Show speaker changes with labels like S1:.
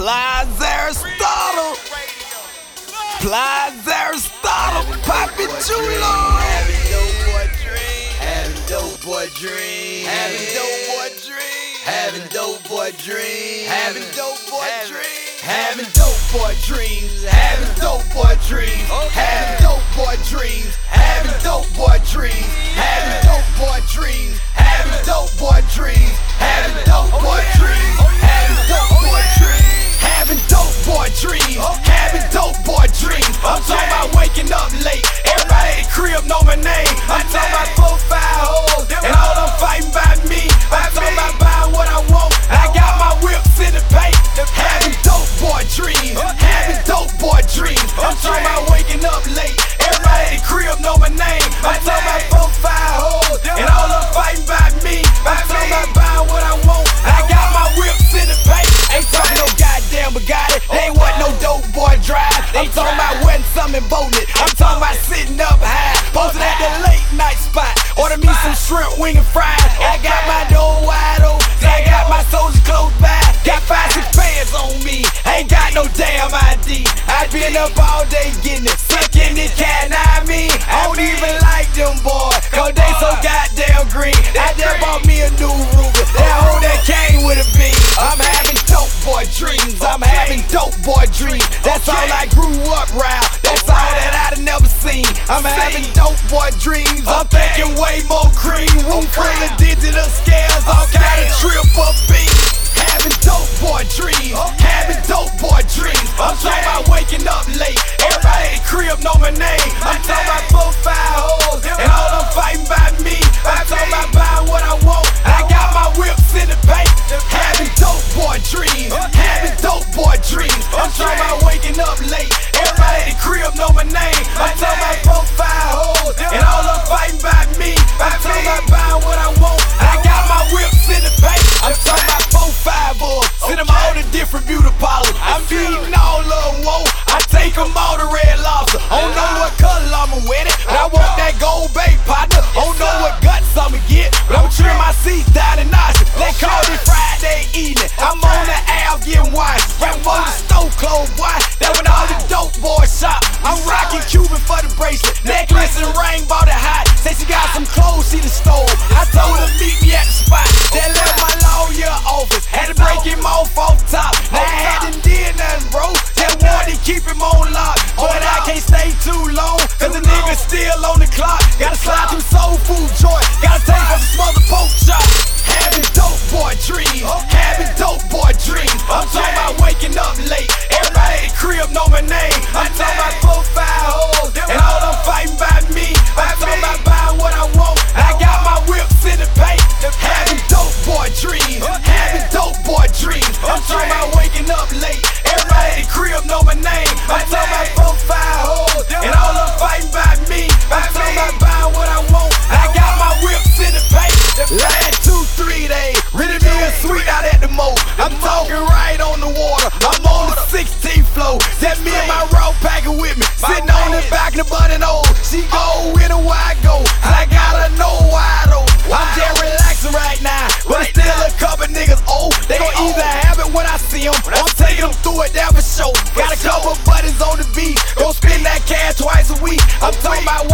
S1: Plies Aristotle. Plies Aristotle. Pop it, Chulo.
S2: Having dope boy dreams. Having dope boy dreams. Having dope boy dreams. Having dope boy dreams. Having dope boy dream. Having dope boy dreams, having dope boy dreams, having dope boy dreams, having dope boy dreams, having dope boy dreams, having dope boy dreams. Late. Everybody at the crib know my name. I'm They ain't what no dope boy drive. I'm talking about wearing something bolded. I'm talking about sitting up high. Posting at the late night spot. Order me some shrimp, wing, and fries. I got my door wide open. I got my soldiers close by. Got five, six bands on me. Ain't got no damn ID. I been up all day getting it. Sucking it, can I mean? I don't even like them boys. Cause they so goddamn green. I just bought me a new Ruger. That hoe that came dreams. That's all I grew up round. That's all that I'd never seen. I'm having dope boy dreams. I'm thinking way more cream. Room full of digital scales. All kind of trip up beats. Having dope boy dreams. Having dope boy dreams. I'm talking about waking up late. Everybody the crib know my name. I'm talking about four, five hoes. And all them fighting by me. Up late. Everybody at the crib know my name. I'm talking about four, five hoes. And all them fighting by me. I'm talking about buying what I want. I got my whips in the paint. I'm talking about four, five boys. Send them all to different beauty parlors. I'm beating all of them, whoa. I take them all to Red Lobster. I don't know what color I'ma wear it, but I want that gold bay partner. I don't know what guts I'ma get, but I'ma trim my seats down and notch it. They call it Friday evening. I'm on the Ave getting wine. Right before the stove closed, boy. That Having dope boy dreams. I'm talking about waking up late. Everybody at the crib know my name. I'm talking about four, five hoes. And all them fighting by couple buddies on the beat. Go spend that cash twice a week. I'm talking about